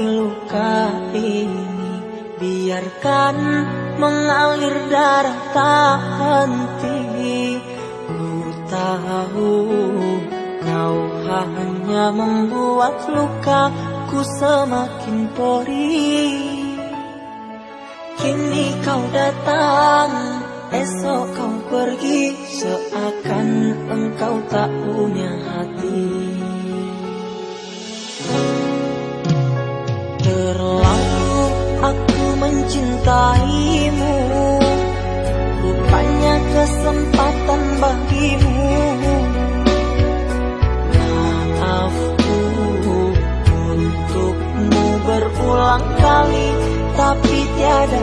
luka ini. Biarkan mengalir darah tak henti. Ku tahu kau hanya membuat lukaku semakin perih Kini kau datang, esok kau pergi. Seakan engkau tak punya mencintaimu. Rupanya kesempatan bagimu. Maafku untukmu berulang kali Tapi tiada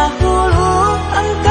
dahulu engkau